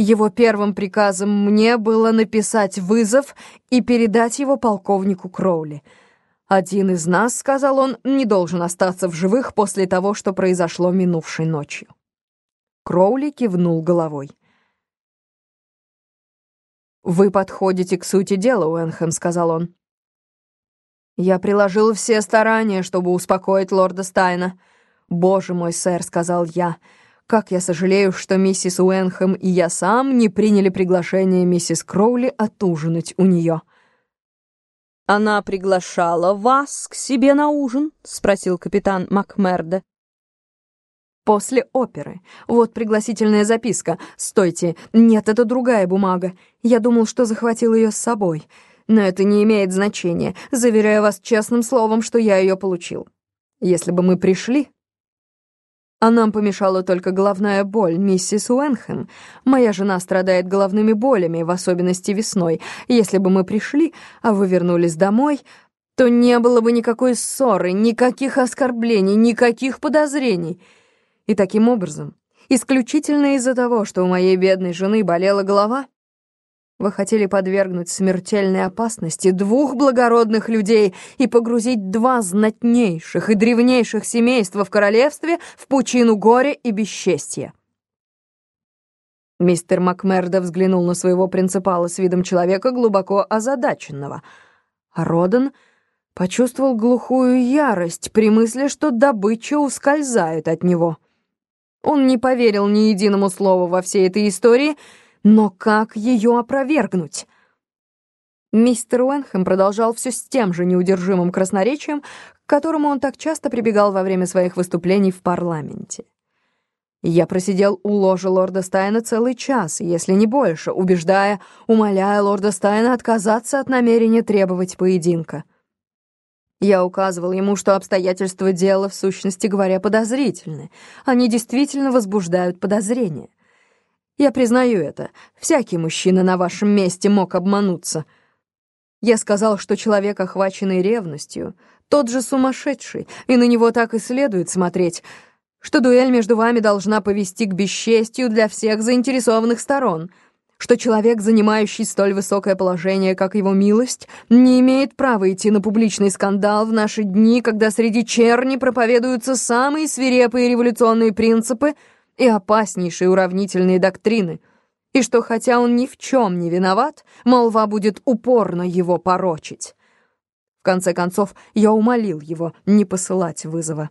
Его первым приказом мне было написать вызов и передать его полковнику Кроули. «Один из нас, — сказал он, — не должен остаться в живых после того, что произошло минувшей ночью». Кроули кивнул головой. «Вы подходите к сути дела, Уэнхэм», — сказал он. «Я приложил все старания, чтобы успокоить лорда Стайна. Боже мой, сэр», — сказал я, — как я сожалею, что миссис Уэнхэм и я сам не приняли приглашение миссис Кроули отужинать у нее. «Она приглашала вас к себе на ужин?» — спросил капитан Макмерде. «После оперы. Вот пригласительная записка. Стойте, нет, это другая бумага. Я думал, что захватил ее с собой. Но это не имеет значения. Заверяю вас честным словом, что я ее получил. Если бы мы пришли, а нам помешала только головная боль, миссис Уэнхэм. Моя жена страдает головными болями, в особенности весной. Если бы мы пришли, а вы вернулись домой, то не было бы никакой ссоры, никаких оскорблений, никаких подозрений. И таким образом, исключительно из-за того, что у моей бедной жены болела голова, вы хотели подвергнуть смертельной опасности двух благородных людей и погрузить два знатнейших и древнейших семейства в королевстве в пучину горя и бесчестья. Мистер Макмердо взглянул на своего принципала с видом человека глубоко озадаченного, а Родан почувствовал глухую ярость при мысли, что добыча ускользает от него. Он не поверил ни единому слову во всей этой истории — но как ее опровергнуть? Мистер Уэнхэм продолжал все с тем же неудержимым красноречием, к которому он так часто прибегал во время своих выступлений в парламенте. Я просидел у ложа лорда Стайна целый час, если не больше, убеждая, умоляя лорда Стайна отказаться от намерения требовать поединка. Я указывал ему, что обстоятельства дела, в сущности говоря, подозрительны. Они действительно возбуждают подозрения. Я признаю это. Всякий мужчина на вашем месте мог обмануться. Я сказал, что человек, охваченный ревностью, тот же сумасшедший, и на него так и следует смотреть, что дуэль между вами должна повести к бесчестью для всех заинтересованных сторон, что человек, занимающий столь высокое положение, как его милость, не имеет права идти на публичный скандал в наши дни, когда среди черни проповедуются самые свирепые революционные принципы — и опаснейшие уравнительные доктрины, и что хотя он ни в чем не виноват, молва будет упорно его порочить. В конце концов, я умолил его не посылать вызова.